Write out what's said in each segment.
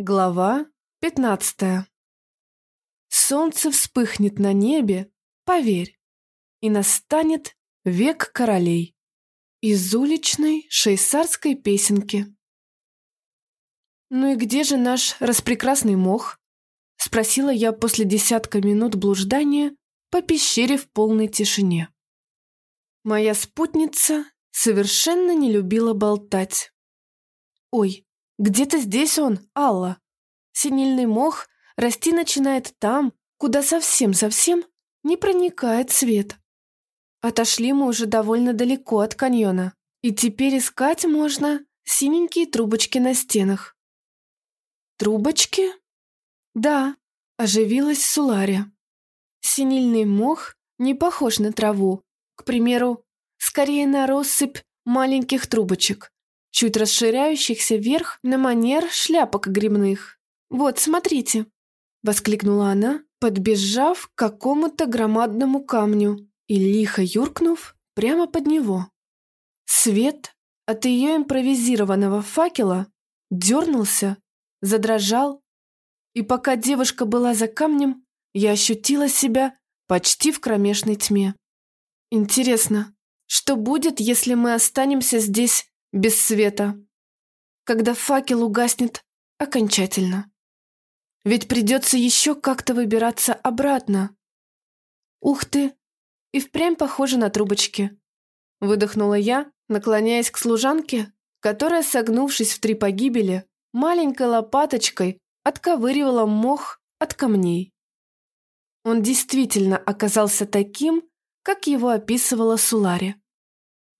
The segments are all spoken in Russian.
Глава 15 Солнце вспыхнет на небе, поверь, и настанет век королей. Из уличной шейсарской песенки. «Ну и где же наш распрекрасный мох?» — спросила я после десятка минут блуждания по пещере в полной тишине. Моя спутница совершенно не любила болтать. «Ой, где-то здесь он, Алла. Синильный мох расти начинает там, куда совсем-совсем не проникает свет. Отошли мы уже довольно далеко от каньона, и теперь искать можно синенькие трубочки на стенах. Трубочки? Да, оживилась Сулари. Синильный мох не похож на траву, к примеру, скорее на россыпь маленьких трубочек, чуть расширяющихся вверх на манер шляпок грибных. «Вот, смотрите!» — воскликнула она, подбежав к какому-то громадному камню и лихо юркнув прямо под него. Свет от ее импровизированного факела дернулся, задрожал, и пока девушка была за камнем, я ощутила себя почти в кромешной тьме. Интересно, что будет, если мы останемся здесь без света, когда факел угаснет окончательно. Ведь придется еще как-то выбираться обратно. Ух ты, и впрямь похоже на трубочки. Выдохнула я, наклоняясь к служанке, которая, согнувшись в три погибели, маленькой лопаточкой отковыривала мох от камней. Он действительно оказался таким, как его описывала Сулари,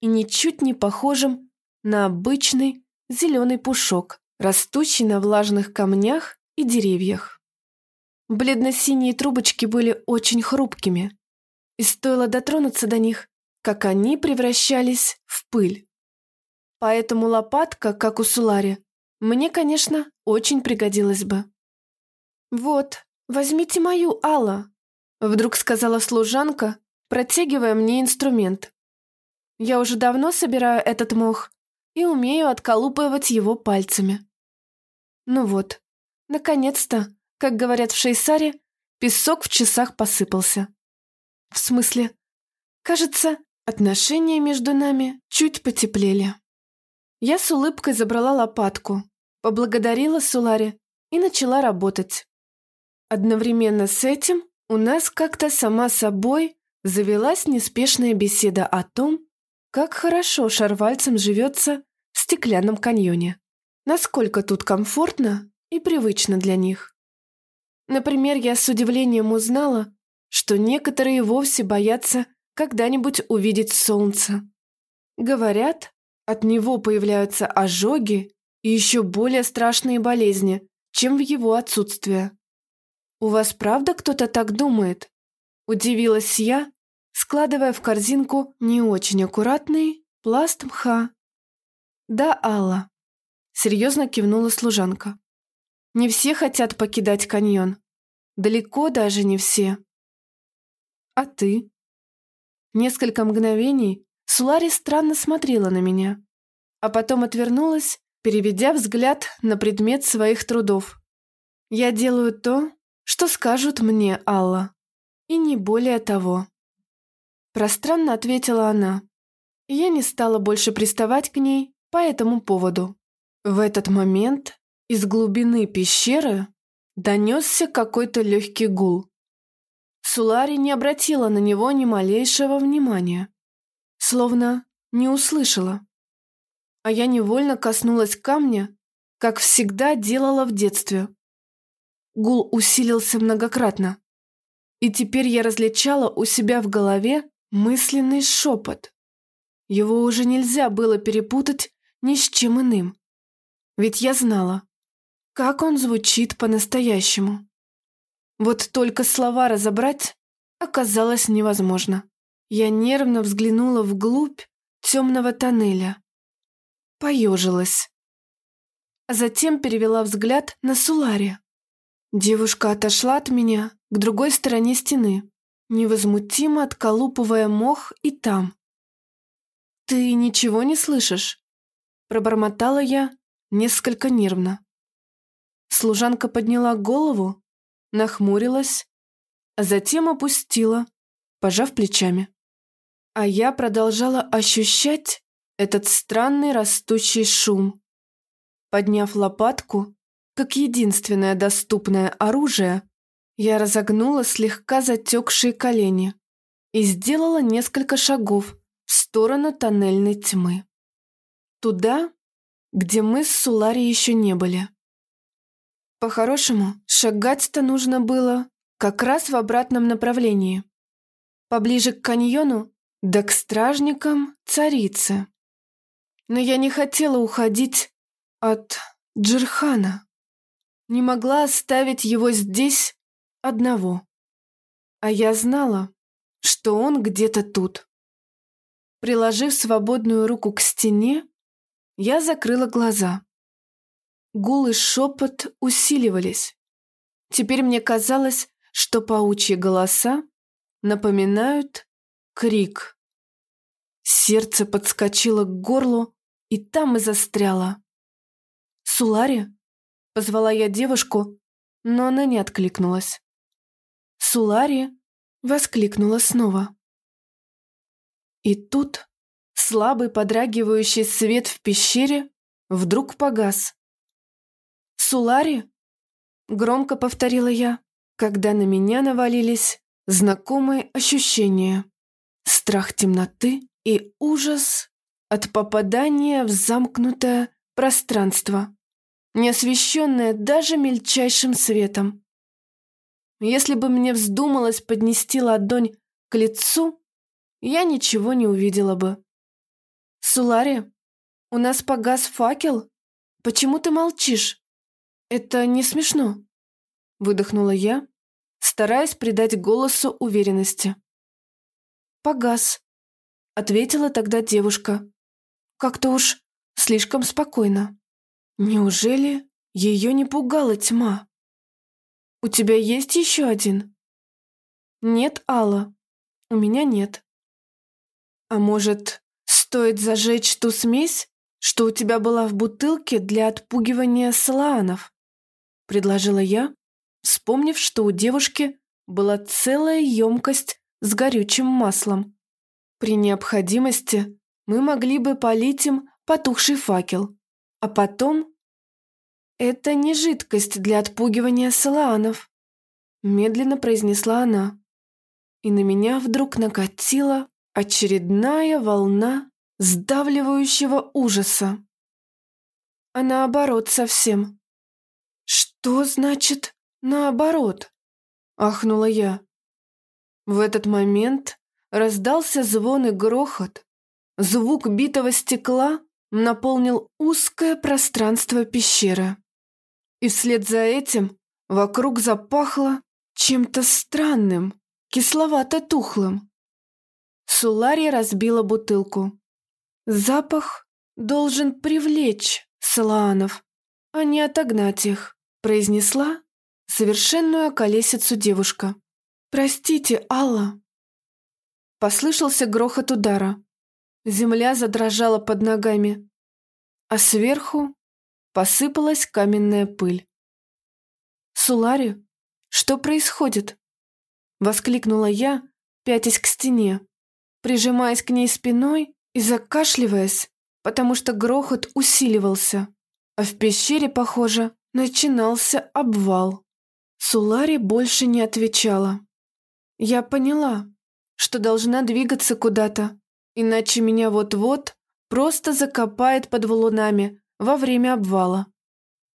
и ничуть не похожим на обычный зеленый пушок, растущий на влажных камнях и деревьях. Бледно-синие трубочки были очень хрупкими, и стоило дотронуться до них, как они превращались в пыль. Поэтому лопатка, как у Сулари, мне, конечно, очень пригодилась бы. «Вот, возьмите мою, Алла», — вдруг сказала служанка, протягивая мне инструмент. «Я уже давно собираю этот мох и умею отколупывать его пальцами. Ну вот, наконец-то, как говорят в Шейсаре, песок в часах посыпался. В смысле, кажется, отношения между нами чуть потеплели. Я с улыбкой забрала лопатку, поблагодарила Суларе и начала работать. Одновременно с этим у нас как-то сама собой завелась неспешная беседа о том, как хорошо шарвальцам живется стеклянном каньоне. Насколько тут комфортно и привычно для них. Например, я с удивлением узнала, что некоторые вовсе боятся когда-нибудь увидеть солнце. Говорят, от него появляются ожоги и еще более страшные болезни, чем в его отсутствие. «У вас правда кто-то так думает?» Удивилась я, складывая в корзинку не очень аккуратный пласт мха «Да, Алла», — серьезно кивнула служанка. «Не все хотят покидать каньон. Далеко даже не все». «А ты?» Несколько мгновений Сулари странно смотрела на меня, а потом отвернулась, переведя взгляд на предмет своих трудов. «Я делаю то, что скажут мне, Алла, и не более того». Пространно ответила она. Я не стала больше приставать к ней, по этому поводу. В этот момент из глубины пещеры донесся какой-то легкий гул. Сулари не обратила на него ни малейшего внимания, словно не услышала. А я невольно коснулась камня, как всегда делала в детстве. Гул усилился многократно, и теперь я различала у себя в голове мысленный шепот. Его уже нельзя было перепутать ни с чем иным. Ведь я знала, как он звучит по-настоящему. Вот только слова разобрать оказалось невозможно. Я нервно взглянула вглубь темного тоннеля. Поежилась. А затем перевела взгляд на Сулари. Девушка отошла от меня к другой стороне стены, невозмутимо отколупывая мох и там. «Ты ничего не слышишь?» Пробормотала я несколько нервно. Служанка подняла голову, нахмурилась, а затем опустила, пожав плечами. А я продолжала ощущать этот странный растущий шум. Подняв лопатку, как единственное доступное оружие, я разогнула слегка затекшие колени и сделала несколько шагов в сторону тоннельной тьмы. Туда, где мы с Сулари еще не были. По-хорошему, шагать-то нужно было как раз в обратном направлении. Поближе к каньону, да к стражникам царицы. Но я не хотела уходить от Джирхана. Не могла оставить его здесь одного. А я знала, что он где-то тут. Приложив свободную руку к стене, я закрыла глаза. Гул и шепот усиливались. Теперь мне казалось, что паучьи голоса напоминают крик. Сердце подскочило к горлу и там и застряло. «Сулари?» — позвала я девушку, но она не откликнулась. «Сулари?» — воскликнула снова. И тут Слабый подрагивающий свет в пещере вдруг погас. «Сулари?» — громко повторила я, когда на меня навалились знакомые ощущения. Страх темноты и ужас от попадания в замкнутое пространство, не освещенное даже мельчайшим светом. Если бы мне вздумалось поднести ладонь к лицу, я ничего не увидела бы. «Сулари, у нас погас факел? Почему ты молчишь? Это не смешно», — выдохнула я, стараясь придать голосу уверенности. «Погас», — ответила тогда девушка. «Как-то уж слишком спокойно. Неужели ее не пугала тьма? У тебя есть еще один?» «Нет, Алла, у меня нет». «А может, Стоит зажечь ту смесь, что у тебя была в бутылке для отпугивания салаанов», — предложила я, вспомнив, что у девушки была целая емкость с горючим маслом. При необходимости мы могли бы полить им потухший факел, а потом... «Это не жидкость для отпугивания салаанов», — медленно произнесла она. И на меня вдруг накатила очередная волна сдавливающего ужаса. А наоборот совсем. «Что значит наоборот?» – ахнула я. В этот момент раздался звон и грохот. Звук битого стекла наполнил узкое пространство пещеры. И вслед за этим вокруг запахло чем-то странным, кисловато-тухлым. Сулари разбила бутылку. «Запах должен привлечь Салаанов, а не отогнать их», произнесла совершенную околесицу девушка. «Простите, Алла». Послышался грохот удара. Земля задрожала под ногами, а сверху посыпалась каменная пыль. «Сулари, что происходит?» Воскликнула я, пятясь к стене, прижимаясь к ней спиной и закашливаясь, потому что грохот усиливался, а в пещере, похоже, начинался обвал. Сулари больше не отвечала. Я поняла, что должна двигаться куда-то, иначе меня вот-вот просто закопает под валунами во время обвала.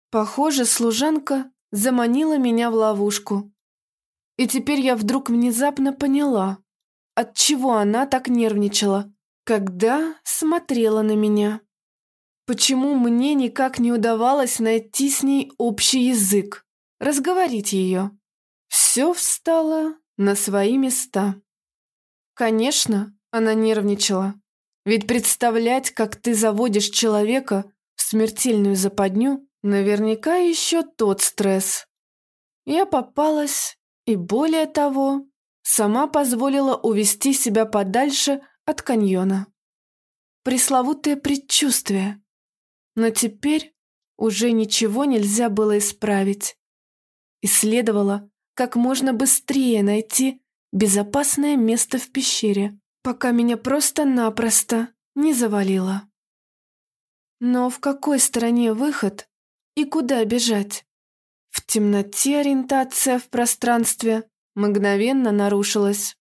Похоже, служанка заманила меня в ловушку. И теперь я вдруг внезапно поняла, от чего она так нервничала когда смотрела на меня. Почему мне никак не удавалось найти с ней общий язык, разговорить ее? Все встало на свои места. Конечно, она нервничала. Ведь представлять, как ты заводишь человека в смертельную западню, наверняка еще тот стресс. Я попалась, и более того, сама позволила увести себя подальше от каньона. Пресловутое предчувствие. Но теперь уже ничего нельзя было исправить. И следовало как можно быстрее найти безопасное место в пещере, пока меня просто-напросто не завалило. Но в какой стороне выход и куда бежать? В темноте ориентация в пространстве мгновенно нарушилась.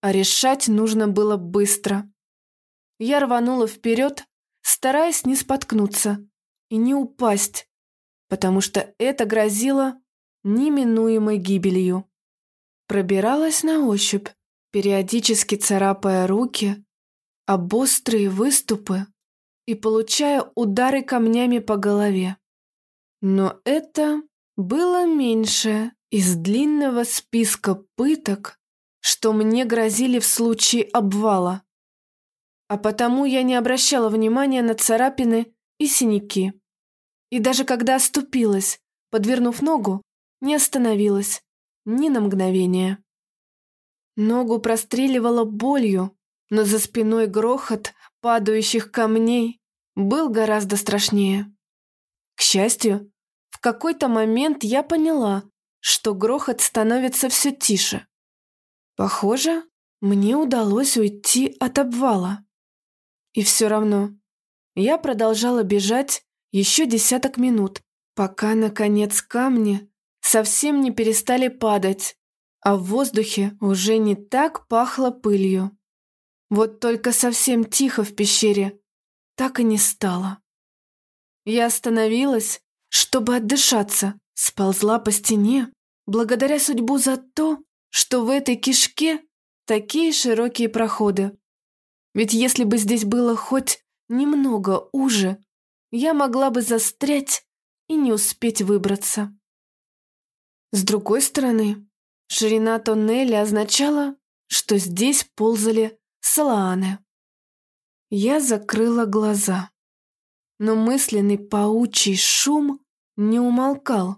А решать нужно было быстро. Я рванула вперед, стараясь не споткнуться и не упасть, потому что это грозило неминуемой гибелью. Пробиралась на ощупь, периодически царапая руки об острые выступы и получая удары камнями по голове. Но это было меньше из длинного списка пыток, что мне грозили в случае обвала. А потому я не обращала внимания на царапины и синяки. И даже когда оступилась, подвернув ногу, не остановилась ни на мгновение. Ногу простреливала болью, но за спиной грохот падающих камней был гораздо страшнее. К счастью, в какой-то момент я поняла, что грохот становится все тише. Похоже, мне удалось уйти от обвала. И все равно я продолжала бежать еще десяток минут, пока, наконец, камни совсем не перестали падать, а в воздухе уже не так пахло пылью. Вот только совсем тихо в пещере так и не стало. Я остановилась, чтобы отдышаться, сползла по стене, благодаря судьбу за то, что в этой кишке такие широкие проходы. Ведь если бы здесь было хоть немного уже, я могла бы застрять и не успеть выбраться. С другой стороны, ширина тоннеля означала, что здесь ползали салааны. Я закрыла глаза, но мысленный паучий шум не умолкал.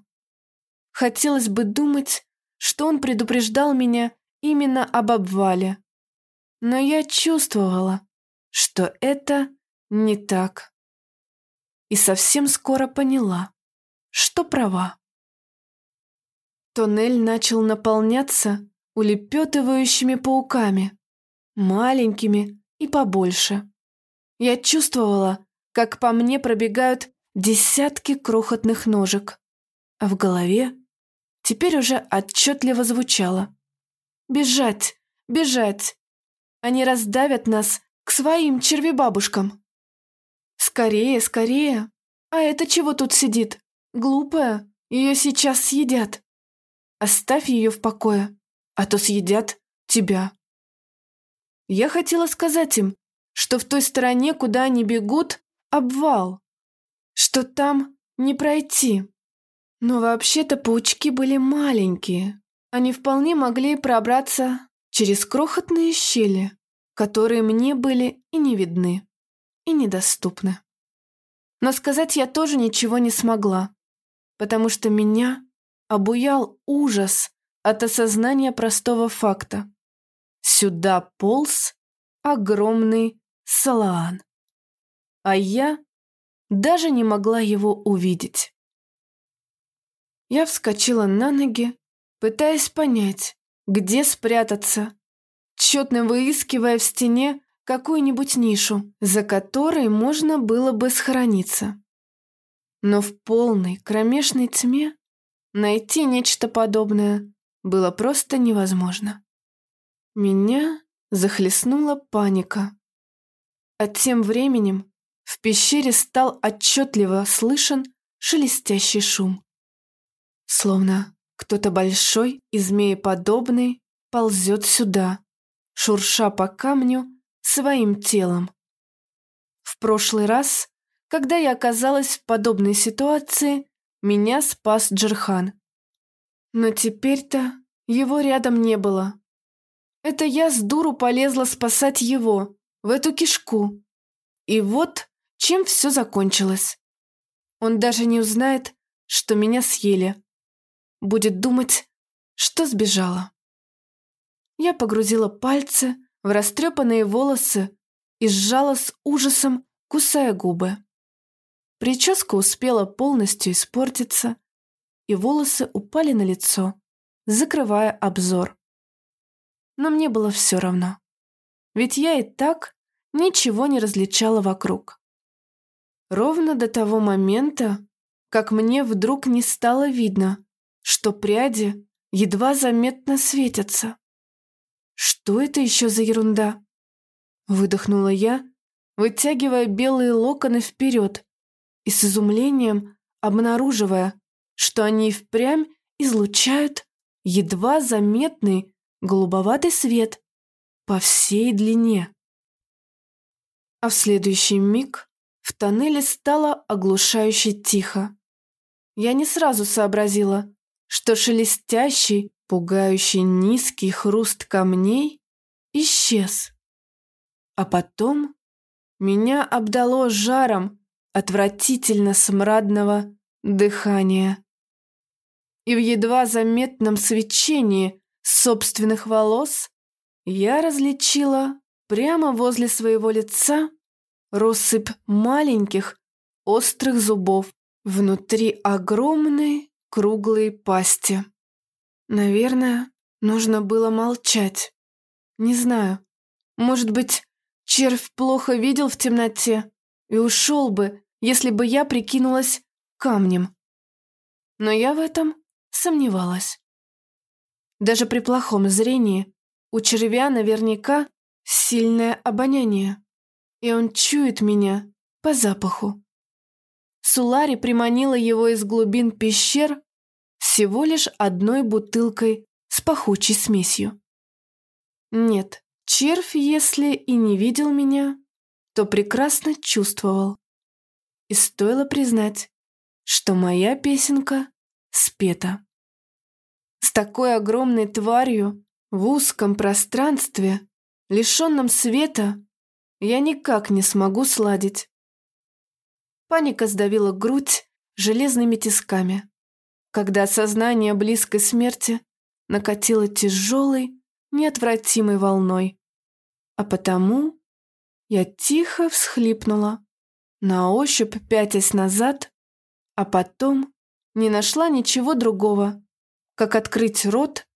Хотелось бы думать, что он предупреждал меня именно об обвале. Но я чувствовала, что это не так. И совсем скоро поняла, что права. Тоннель начал наполняться улепетывающими пауками, маленькими и побольше. Я чувствовала, как по мне пробегают десятки крохотных ножек, а в голове теперь уже отчетливо звучало. «Бежать! Бежать! Они раздавят нас к своим червебабушкам!» «Скорее, скорее! А это чего тут сидит? Глупая, ее сейчас съедят!» Оставь ее в покое, а то съедят тебя. Я хотела сказать им, что в той стороне, куда они бегут, обвал, что там не пройти. Но вообще-то паучки были маленькие. Они вполне могли пробраться через крохотные щели, которые мне были и не видны, и недоступны. Но сказать я тоже ничего не смогла, потому что меня обуял ужас от осознания простого факта. Сюда полз огромный Салаан. А я даже не могла его увидеть. Я вскочила на ноги, пытаясь понять, где спрятаться, тщетно выискивая в стене какую-нибудь нишу, за которой можно было бы схорониться. Но в полной кромешной тьме Найти нечто подобное было просто невозможно. Меня захлестнула паника. А тем временем в пещере стал отчетливо слышен шелестящий шум. Словно кто-то большой и змееподобный ползет сюда, шурша по камню своим телом. В прошлый раз, когда я оказалась в подобной ситуации, меня спас Джерхан. Но теперь-то его рядом не было. Это я с дуру полезла спасать его, в эту кишку. И вот чем все закончилось. Он даже не узнает, что меня съели. Будет думать, что сбежала. Я погрузила пальцы в растрепанные волосы и сжала с ужасом, кусая губы. Прическа успела полностью испортиться, и волосы упали на лицо, закрывая обзор. Но мне было все равно. Ведь я и так ничего не различала вокруг. Ровно до того момента, как мне вдруг не стало видно, что пряди едва заметно светятся. Что это еще за ерунда? Выдохнула я, вытягивая белые локоны вперед и с изумлением обнаруживая, что они впрямь излучают едва заметный голубоватый свет по всей длине. А в следующий миг в тоннеле стало оглушающе тихо. Я не сразу сообразила, что шелестящий, пугающий низкий хруст камней исчез. А потом меня обдало жаром отвратительно смрадного дыхания. И в едва заметном свечении собственных волос я различила прямо возле своего лица россыпь маленьких острых зубов внутри огромной круглой пасти. Наверное, нужно было молчать. Не знаю, может быть, червь плохо видел в темноте и ушел бы, если бы я прикинулась камнем. Но я в этом сомневалась. Даже при плохом зрении у червя наверняка сильное обоняние, и он чует меня по запаху. Сулари приманила его из глубин пещер всего лишь одной бутылкой с пахучей смесью. Нет, червь, если и не видел меня, то прекрасно чувствовал. И стоило признать, что моя песенка спета. С такой огромной тварью в узком пространстве, лишенном света, я никак не смогу сладить. Паника сдавила грудь железными тисками, когда сознание близкой смерти накатило тяжелой, неотвратимой волной. А потому я тихо всхлипнула, на ощупь пятясь назад, а потом не нашла ничего другого, как открыть рот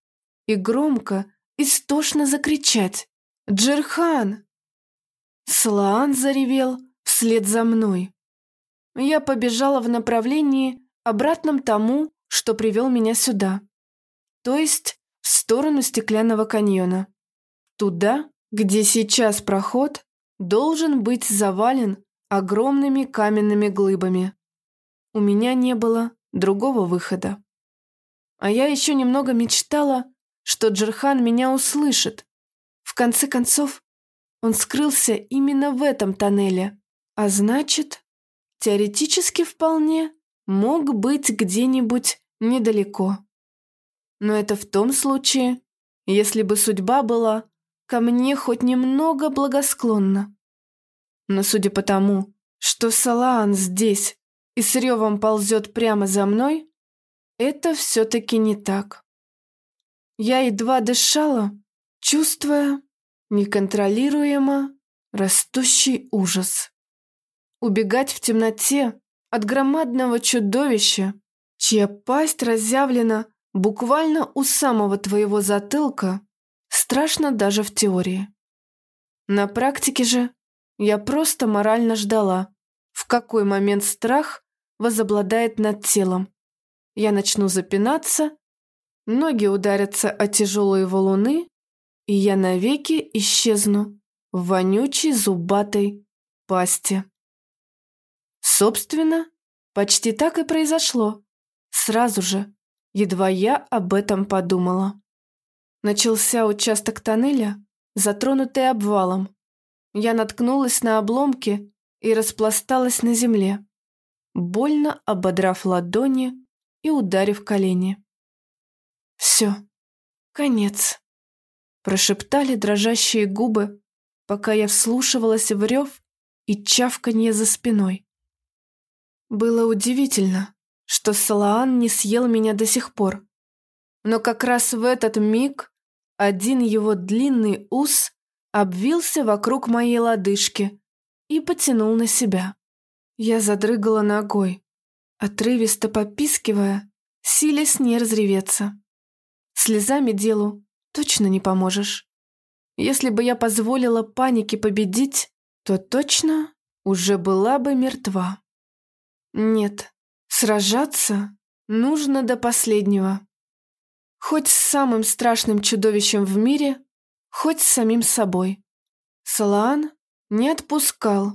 и громко, истошно закричать «Джерхан!». Слаан заревел вслед за мной. Я побежала в направлении, обратном тому, что привел меня сюда, то есть в сторону стеклянного каньона. Туда, где сейчас проход должен быть завален огромными каменными глыбами. У меня не было другого выхода. А я еще немного мечтала, что Джерхан меня услышит. В конце концов, он скрылся именно в этом тоннеле, а значит, теоретически вполне мог быть где-нибудь недалеко. Но это в том случае, если бы судьба была ко мне хоть немного благосклонна. Но судя по тому, что Салаан здесь и с ревом ползет прямо за мной, это все-таки не так. Я едва дышала, чувствуя неконтролируемо растущий ужас. Убегать в темноте от громадного чудовища, чья пасть разъявлена буквально у самого твоего затылка, страшно даже в теории. На практике же я просто морально ждала, в какой момент страх возобладает над телом. Я начну запинаться, ноги ударятся о тяжелые валуны, и я навеки исчезну в вонючей зубатой пасти. Собственно, почти так и произошло. Сразу же, едва я об этом подумала. Начался участок тоннеля, затронутый обвалом. Я наткнулась на обломки и распласталась на земле, больно ободрав ладони и ударив колени. «Все, конец», – прошептали дрожащие губы, пока я вслушивалась в рев и чавканье за спиной. Было удивительно, что Салаан не съел меня до сих пор. Но как раз в этот миг один его длинный ус обвился вокруг моей лодыжки и потянул на себя. Я задрыгала ногой, отрывисто попискивая, силясь не разреветься. Слезами делу точно не поможешь. Если бы я позволила панике победить, то точно уже была бы мертва. Нет, сражаться нужно до последнего. Хоть с самым страшным чудовищем в мире, хоть с самим собой. Салаан не отпускал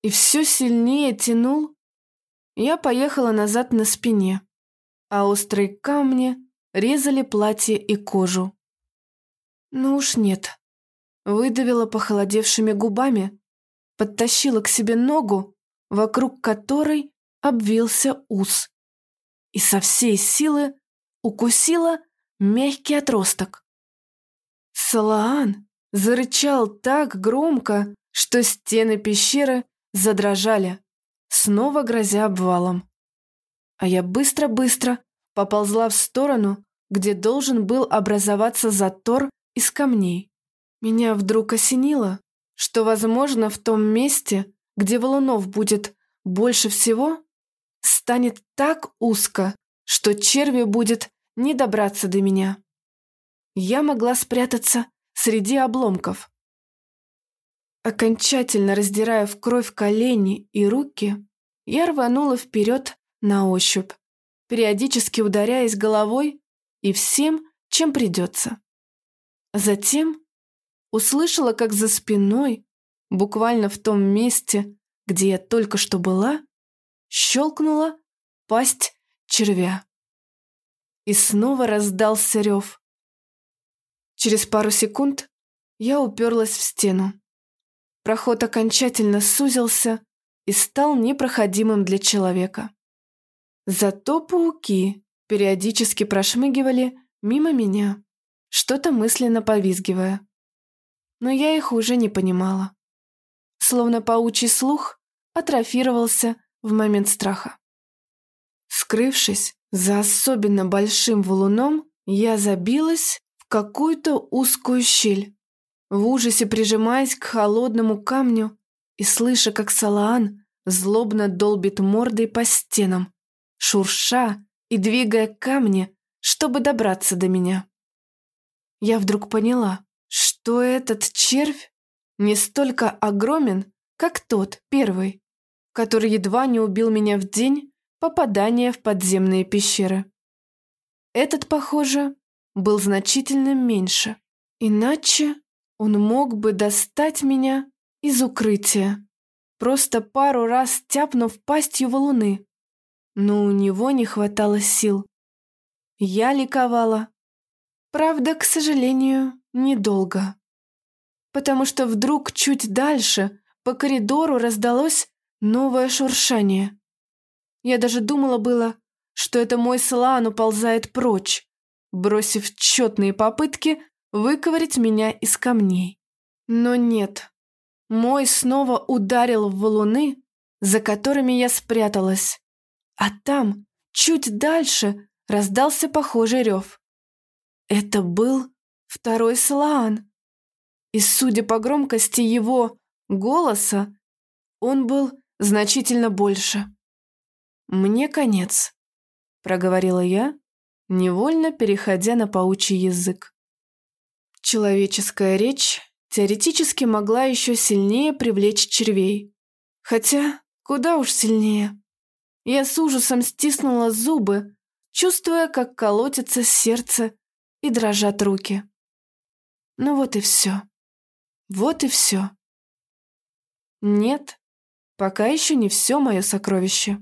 и все сильнее тянул. Я поехала назад на спине, а острые камни резали платье и кожу. Ну уж нет. Выдавила похолодевшими губами, подтащила к себе ногу, вокруг которой обвился ус, и со всей силы укусила мягкий отросток. Салаан зарычал так громко, что стены пещеры задрожали, снова грозя обвалом. А я быстро-быстро поползла в сторону, где должен был образоваться затор из камней. Меня вдруг осенило, что, возможно, в том месте, где валунов будет больше всего, станет так узко, что черви будет не добраться до меня. Я могла спрятаться среди обломков. Окончательно раздирая в кровь колени и руки, я рванула вперед на ощупь, периодически ударяясь головой и всем, чем придется. Затем услышала, как за спиной, буквально в том месте, где я только что была, щелкнула пасть червя. И снова раздался рев. Через пару секунд я уперлась в стену. Проход окончательно сузился и стал непроходимым для человека. Зато пауки периодически прошмыгивали мимо меня, что-то мысленно повизгивая. Но я их уже не понимала. Словно паучий слух атрофировался в момент страха. Скрывшись за особенно большим валуном, я забилась в какую-то узкую щель, в ужасе прижимаясь к холодному камню и слыша, как Салаан злобно долбит мордой по стенам, шурша и двигая камни, чтобы добраться до меня. Я вдруг поняла, что этот червь не столько огромен, как тот, первый, который едва не убил меня в день попадания в подземные пещеры. Этот, похоже, был значительно меньше. Иначе он мог бы достать меня из укрытия, просто пару раз тяпнув пастью валуны. Но у него не хватало сил. Я ликовала. Правда, к сожалению, недолго. Потому что вдруг чуть дальше по коридору раздалось новое шуршание. Я даже думала было, что это мой Слан уползает прочь, бросив тщетные попытки выковырять меня из камней. Но нет. Мой снова ударил в валуны, за которыми я спряталась. А там, чуть дальше, раздался похожий рев. Это был второй Слаан. И судя по громкости его голоса, он был значительно больше. «Мне конец», — проговорила я, невольно переходя на паучий язык. Человеческая речь теоретически могла еще сильнее привлечь червей. Хотя, куда уж сильнее. Я с ужасом стиснула зубы, чувствуя, как колотится сердце и дрожат руки. Ну вот и все. Вот и все. Нет, пока еще не все мое сокровище.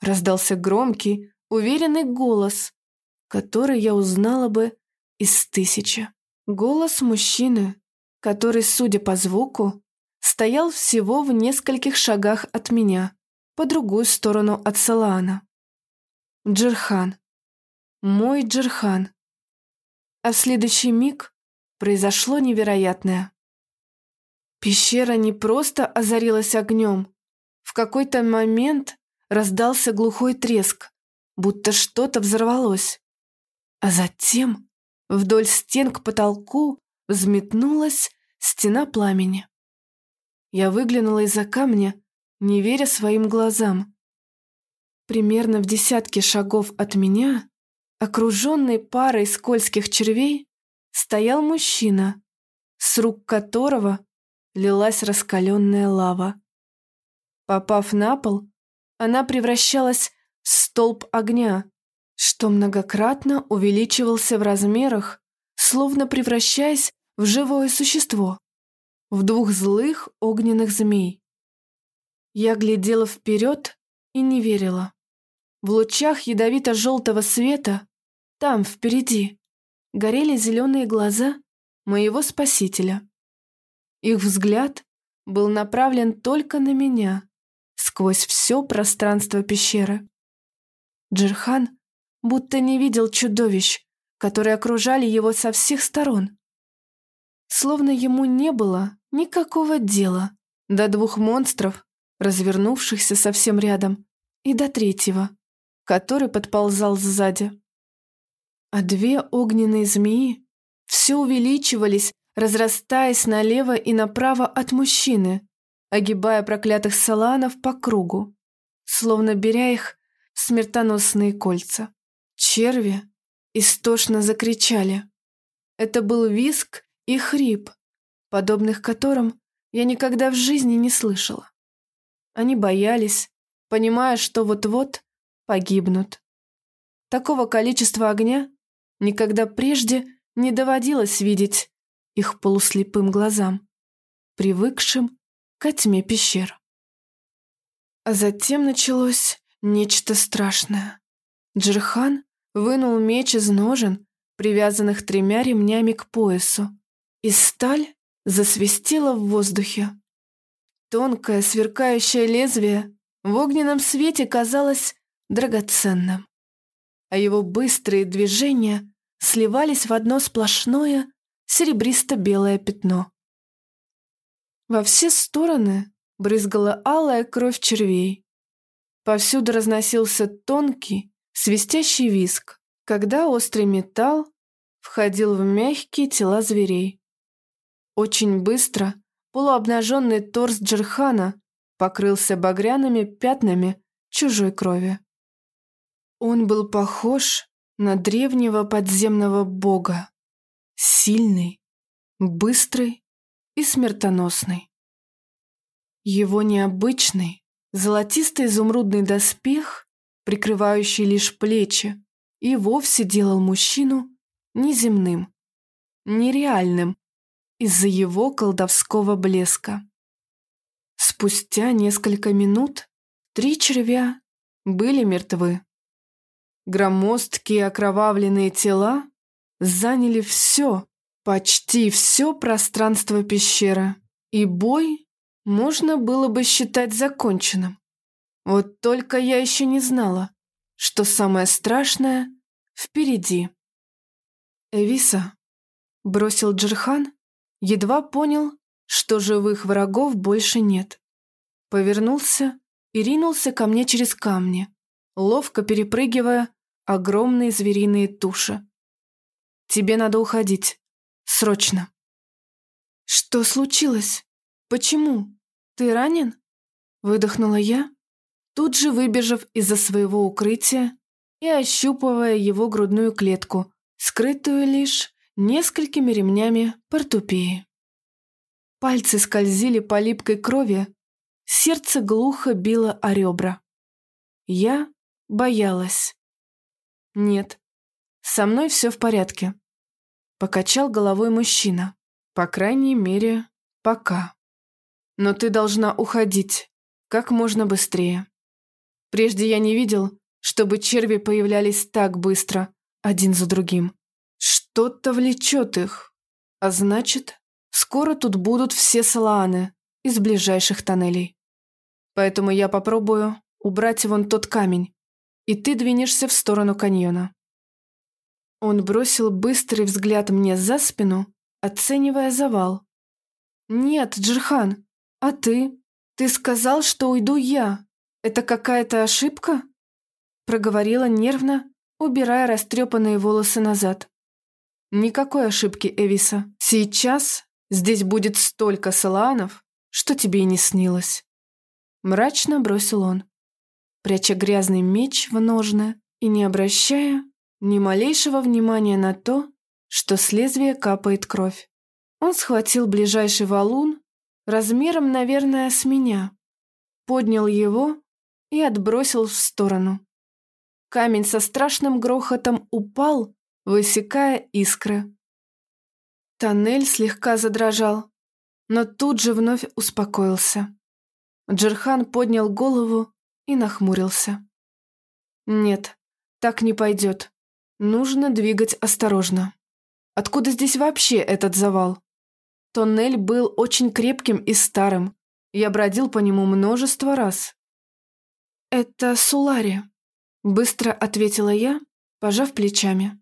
Раздался громкий, уверенный голос, который я узнала бы из тысячи. Голос мужчины, который, судя по звуку, стоял всего в нескольких шагах от меня, по другую сторону от Салана. Джерхан. Мой Джерхан. А в следующий миг произошло невероятное. Пещера не просто озарилась огнем. В какой-то момент раздался глухой треск, будто что-то взорвалось. А затем Вдоль стен к потолку взметнулась стена пламени. Я выглянула из-за камня не веря своим глазам. Примерно в десятке шагов от меня, окруженный парой скользких червей, стоял мужчина, с рук которого лилась раскаленная лава. Попав на пол, она превращалась в столб огня, что многократно увеличивался в размерах, словно превращаясь в живое существо, в двух злых огненных змей. Я глядела вперед и не верила. В лучах ядовито-желтого света, там, впереди, горели зеленые глаза моего спасителя. Их взгляд был направлен только на меня, сквозь все пространство пещеры. Джерхан будто не видел чудовищ, которые окружали его со всех сторон. Словно ему не было никакого дела до двух монстров, развернувшихся совсем рядом, и до третьего, который подползал сзади. А две огненные змеи все увеличивались, разрастаясь налево и направо от мужчины, огибая проклятых саланов по кругу, словно беря их в смертоносные кольца. Черви истошно закричали. Это был виск и хрип, подобных которым я никогда в жизни не слышала. Они боялись, понимая, что вот-вот погибнут. Такого количества огня никогда прежде не доводилось видеть их полуслепым глазам, привыкшим к тьме пещер. А затем началось нечто страшное. Джерхан вынул меч из ножен, привязанных тремя ремнями к поясу, и сталь засвистела в воздухе. Тонкое, сверкающее лезвие в огненном свете казалось драгоценным, а его быстрые движения сливались в одно сплошное серебристо-белое пятно. Во все стороны брызгала алая кровь червей. Повсюду разносился тонкий, свистящий виск, когда острый металл входил в мягкие тела зверей. Очень быстро полуобнаженный торс Джерхана покрылся багряными пятнами чужой крови. Он был похож на древнего подземного бога, сильный, быстрый и смертоносный. Его необычный, золотистый изумрудный доспех, прикрывающий лишь плечи, и вовсе делал мужчину неземным, нереальным из-за его колдовского блеска. Спустя несколько минут три червя были мертвы. Громоздкие окровавленные тела заняли все, почти все пространство пещеры, и бой можно было бы считать законченным. Вот только я еще не знала, что самое страшное впереди. «Эвиса», — бросил Джерхан, едва понял, что живых врагов больше нет. Повернулся и ринулся ко мне через камни, ловко перепрыгивая огромные звериные туши. «Тебе надо уходить. Срочно!» «Что случилось? Почему? Ты ранен?» Выдохнула я, тут же выбежав из-за своего укрытия и ощупывая его грудную клетку, скрытую лишь несколькими ремнями портупеи. Пальцы скользили по липкой крови, сердце глухо било о ребра. Я боялась. Нет, со мной все в порядке. Покачал головой мужчина. По крайней мере, пока. Но ты должна уходить как можно быстрее. Прежде я не видел, чтобы черви появлялись так быстро, один за другим. Что-то влечет их, а значит, Скоро тут будут все салааны из ближайших тоннелей. Поэтому я попробую убрать вон тот камень, и ты двинешься в сторону каньона». Он бросил быстрый взгляд мне за спину, оценивая завал. «Нет, Джирхан, а ты? Ты сказал, что уйду я. Это какая-то ошибка?» Проговорила нервно, убирая растрепанные волосы назад. «Никакой ошибки, Эвиса. Сейчас Здесь будет столько саланов, что тебе и не снилось. Мрачно бросил он, пряча грязный меч в ножны и не обращая ни малейшего внимания на то, что с лезвия капает кровь. Он схватил ближайший валун, размером, наверное, с меня, поднял его и отбросил в сторону. Камень со страшным грохотом упал, высекая искры. Тоннель слегка задрожал, но тут же вновь успокоился. Джерхан поднял голову и нахмурился. «Нет, так не пойдет. Нужно двигать осторожно. Откуда здесь вообще этот завал? Тоннель был очень крепким и старым. Я бродил по нему множество раз». «Это Сулари», — быстро ответила я, пожав плечами.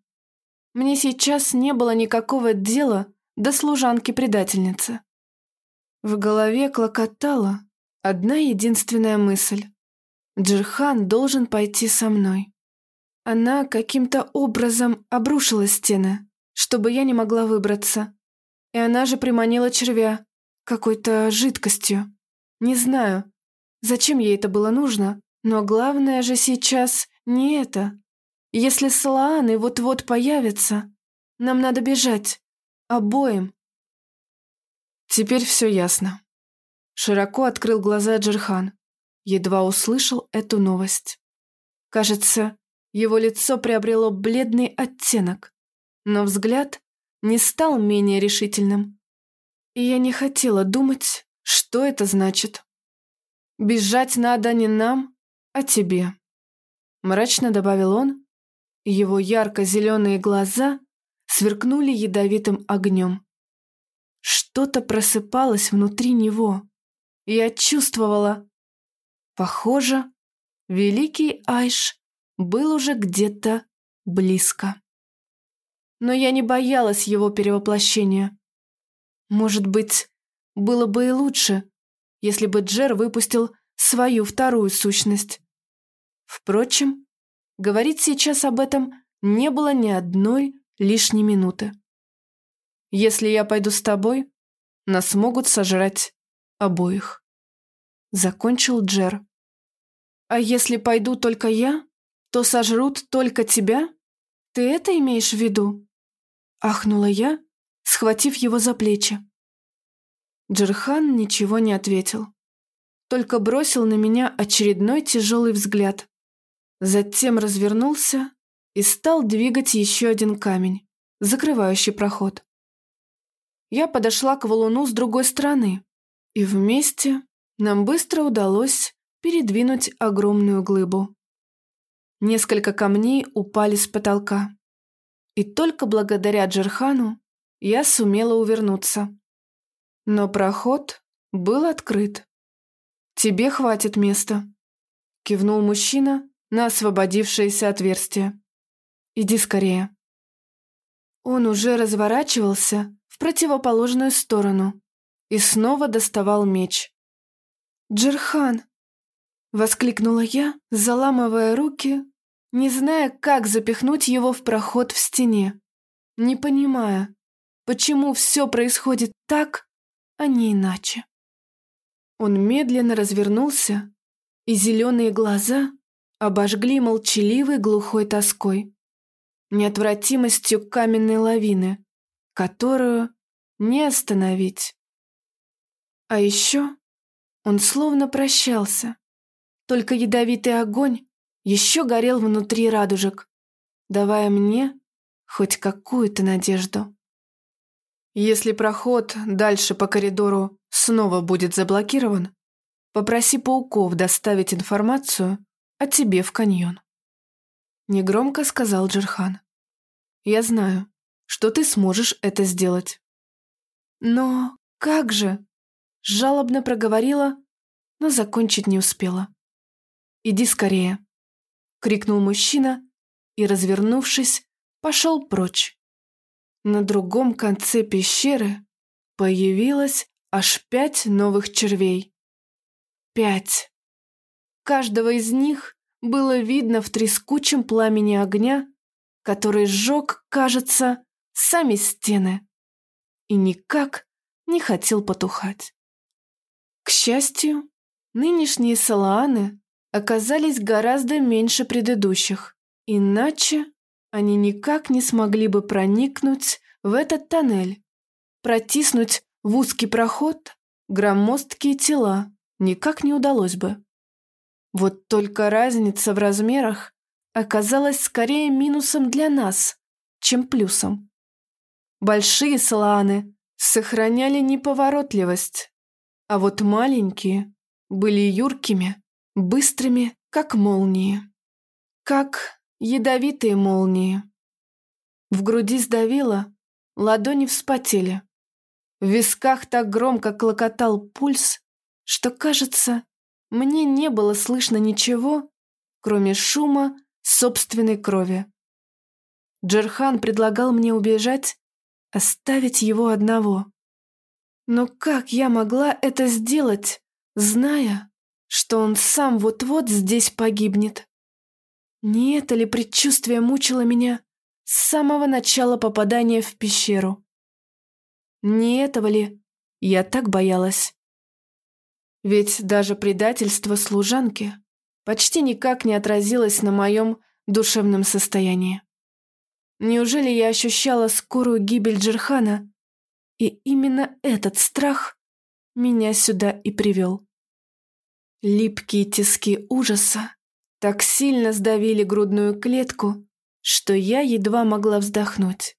Мне сейчас не было никакого дела до служанки-предательницы. В голове клокотала одна единственная мысль. Джирхан должен пойти со мной. Она каким-то образом обрушила стены, чтобы я не могла выбраться. И она же приманила червя какой-то жидкостью. Не знаю, зачем ей это было нужно, но главное же сейчас не это. Если Салааны вот-вот появятся, нам надо бежать. Обоим. Теперь все ясно. Широко открыл глаза Джерхан. Едва услышал эту новость. Кажется, его лицо приобрело бледный оттенок, но взгляд не стал менее решительным. И я не хотела думать, что это значит. «Бежать надо не нам, а тебе», — мрачно добавил он, его ярко-зеленые глаза сверкнули ядовитым огнем. Что-то просыпалось внутри него. Я чувствовала. Похоже, великий Айш был уже где-то близко. Но я не боялась его перевоплощения. Может быть, было бы и лучше, если бы Джер выпустил свою вторую сущность. Впрочем, Говорить сейчас об этом не было ни одной лишней минуты. Если я пойду с тобой, нас могут сожрать обоих. Закончил Джер. А если пойду только я, то сожрут только тебя? Ты это имеешь в виду? Ахнула я, схватив его за плечи. Джерхан ничего не ответил, только бросил на меня очередной тяжелый взгляд. Затем развернулся и стал двигать еще один камень, закрывающий проход. Я подошла к валуну с другой стороны, и вместе нам быстро удалось передвинуть огромную глыбу. Несколько камней упали с потолка, и только благодаря Джерхану я сумела увернуться. Но проход был открыт. «Тебе хватит места», — кивнул мужчина, на освободившееся отверстие. «Иди скорее». Он уже разворачивался в противоположную сторону и снова доставал меч. «Джерхан!» — воскликнула я, заламывая руки, не зная, как запихнуть его в проход в стене, не понимая, почему все происходит так, а не иначе. Он медленно развернулся, и зеленые глаза обожгли молчаливой глухой тоской, неотвратимостью каменной лавины, которую не остановить. А еще он словно прощался, только ядовитый огонь еще горел внутри радужек, давая мне хоть какую-то надежду. Если проход дальше по коридору снова будет заблокирован, попроси пауков доставить информацию а тебе в каньон. Негромко сказал Джерхан. Я знаю, что ты сможешь это сделать. Но как же? Жалобно проговорила, но закончить не успела. Иди скорее, крикнул мужчина и, развернувшись, пошел прочь. На другом конце пещеры появилось аж пять новых червей. Пять. Каждого из них было видно в трескучем пламени огня, который сжег, кажется, сами стены. И никак не хотел потухать. К счастью, Нынешние салааны оказались гораздо меньше предыдущих, иначе они никак не смогли бы проникнуть в этот тоннель, протиснуть в узкий проход громоздкие тела никак не удалось бы. Вот только разница в размерах оказалась скорее минусом для нас, чем плюсом. Большие салааны сохраняли неповоротливость, а вот маленькие были юркими, быстрыми, как молнии. Как ядовитые молнии. В груди сдавило, ладони вспотели. В висках так громко клокотал пульс, что, кажется, мне не было слышно ничего, кроме шума собственной крови. Джерхан предлагал мне убежать, оставить его одного. Но как я могла это сделать, зная, что он сам вот-вот здесь погибнет? Не это ли предчувствие мучило меня с самого начала попадания в пещеру? Не этого ли я так боялась? Ведь даже предательство служанки почти никак не отразилось на моем душевном состоянии. Неужели я ощущала скорую гибель Джерхана, и именно этот страх меня сюда и привел? Липкие тиски ужаса так сильно сдавили грудную клетку, что я едва могла вздохнуть.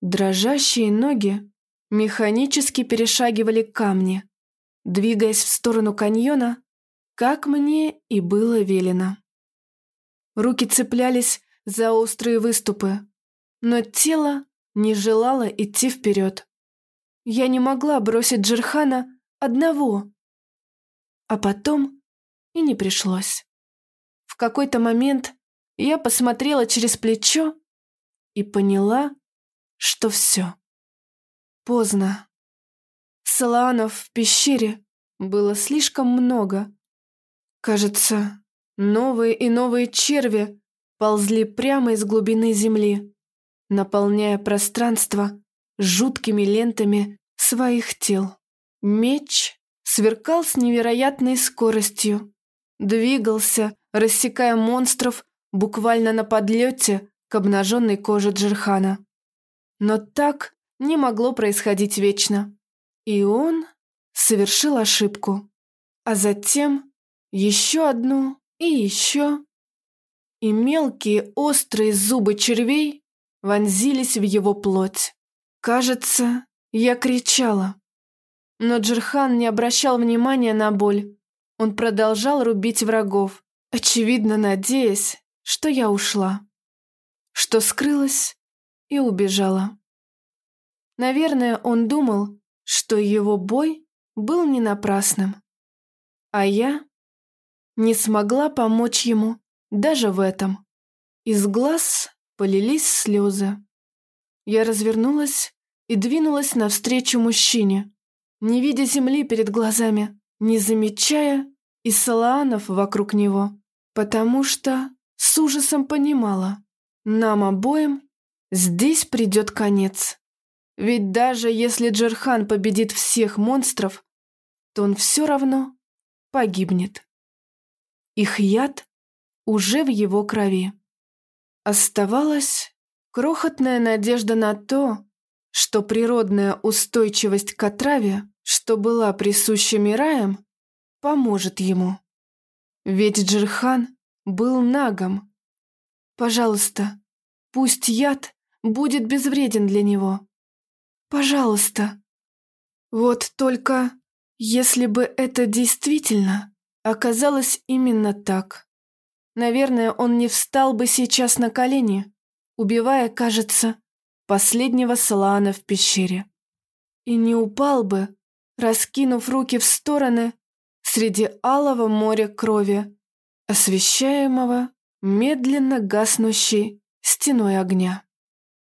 Дрожащие ноги механически перешагивали камни, двигаясь в сторону каньона, как мне и было велено. Руки цеплялись за острые выступы, но тело не желало идти вперед. Я не могла бросить Джерхана одного, а потом и не пришлось. В какой-то момент я посмотрела через плечо и поняла, что все. Поздно. Салаанов в пещере было слишком много. Кажется, новые и новые черви ползли прямо из глубины земли, наполняя пространство жуткими лентами своих тел. Меч сверкал с невероятной скоростью, двигался, рассекая монстров буквально на подлете к обнаженной коже Джерхана. Но так не могло происходить вечно. И он совершил ошибку. А затем еще одну и еще. И мелкие острые зубы червей вонзились в его плоть. Кажется, я кричала. Но Джерхан не обращал внимания на боль. Он продолжал рубить врагов, очевидно надеясь, что я ушла. Что скрылась и убежала. Наверное, он думал, что его бой был не напрасным. А я не смогла помочь ему даже в этом. Из глаз полились слезы. Я развернулась и двинулась навстречу мужчине, не видя земли перед глазами, не замечая и вокруг него, потому что с ужасом понимала, нам обоим здесь придет конец. Ведь даже если Джерхан победит всех монстров, то он все равно погибнет. Их яд уже в его крови. Оставалась крохотная надежда на то, что природная устойчивость к отраве, что была присуща Мираем, поможет ему. Ведь Джерхан был нагом. Пожалуйста, пусть яд будет безвреден для него. Пожалуйста. Вот только, если бы это действительно оказалось именно так, наверное, он не встал бы сейчас на колени, убивая, кажется, последнего Салаана в пещере. И не упал бы, раскинув руки в стороны среди алого моря крови, освещаемого медленно гаснущей стеной огня.